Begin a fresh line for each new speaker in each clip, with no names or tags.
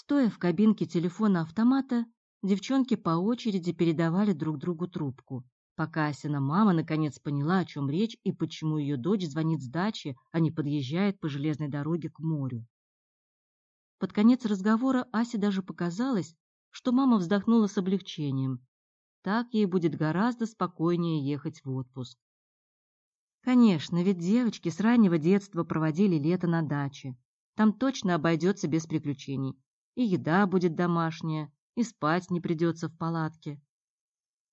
Стоя в кабинке телефона-автомата, девчонки по очереди передавали друг другу трубку, пока Асина мама наконец поняла, о чем речь и почему ее дочь звонит с дачи, а не подъезжает по железной дороге к морю. Под конец разговора Асе даже показалось, что мама вздохнула с облегчением. Так ей будет гораздо спокойнее ехать в отпуск. Конечно, ведь девочки с раннего детства проводили лето на даче. Там точно обойдется без приключений. И еда будет домашняя, и спать не придется в палатке.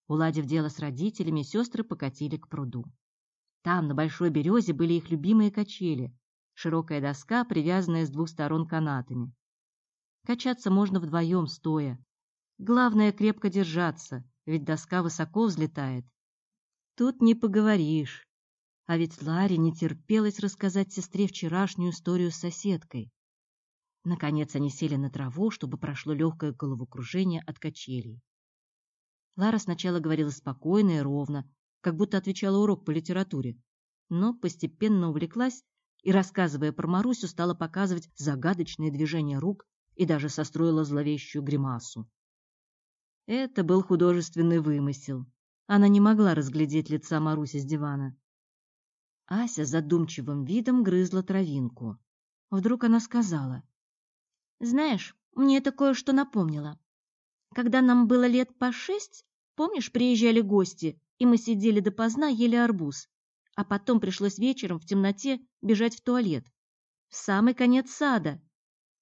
Уладив дело с родителями, сестры покатили к пруду. Там, на большой березе, были их любимые качели, широкая доска, привязанная с двух сторон канатами. Качаться можно вдвоем, стоя. Главное крепко держаться, ведь доска высоко взлетает. Тут не поговоришь. А ведь Ларе не терпелось рассказать сестре вчерашнюю историю с соседкой. Наконец они сели на траву, чтобы прошло легкое головокружение от качелей. Лара сначала говорила спокойно и ровно, как будто отвечала урок по литературе, но постепенно увлеклась и, рассказывая про Марусю, стала показывать загадочные движения рук и даже состроила зловещую гримасу. Это был художественный вымысел. Она не могла разглядеть лица Маруси с дивана. Ася задумчивым видом грызла травинку. Вдруг она сказала. «Знаешь, мне это кое-что напомнило. Когда нам было лет по шесть, помнишь, приезжали гости, и мы сидели допоздна, ели арбуз, а потом пришлось вечером в темноте бежать в туалет. В самый конец сада,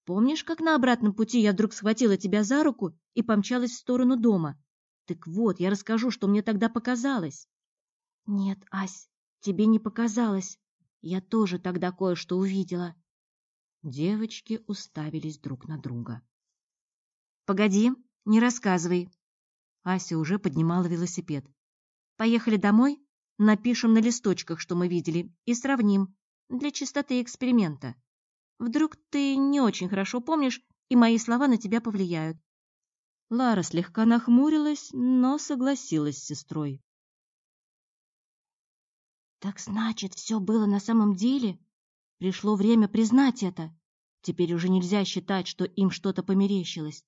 Помнишь, как на обратном пути я вдруг схватила тебя за руку и помчалась в сторону дома? Так вот, я расскажу, что мне тогда показалось. Нет, Ась, тебе не показалось. Я тоже тогда кое-что увидела. Девочки уставились друг на друга. Погоди, не рассказывай. Ася уже поднимала велосипед. Поехали домой, напишем на листочках, что мы видели, и сравним для чистоты эксперимента. Вдруг ты не очень хорошо помнишь, и мои слова на тебя повлияют. Лара слегка нахмурилась, но согласилась с сестрой. Так значит, все было на самом деле? Пришло время признать это. Теперь уже нельзя считать, что им что-то померещилось.